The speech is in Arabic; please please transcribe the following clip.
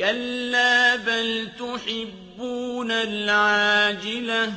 كَلَّا بَلْ تُحِبُّونَ الْعَاجِلَةَ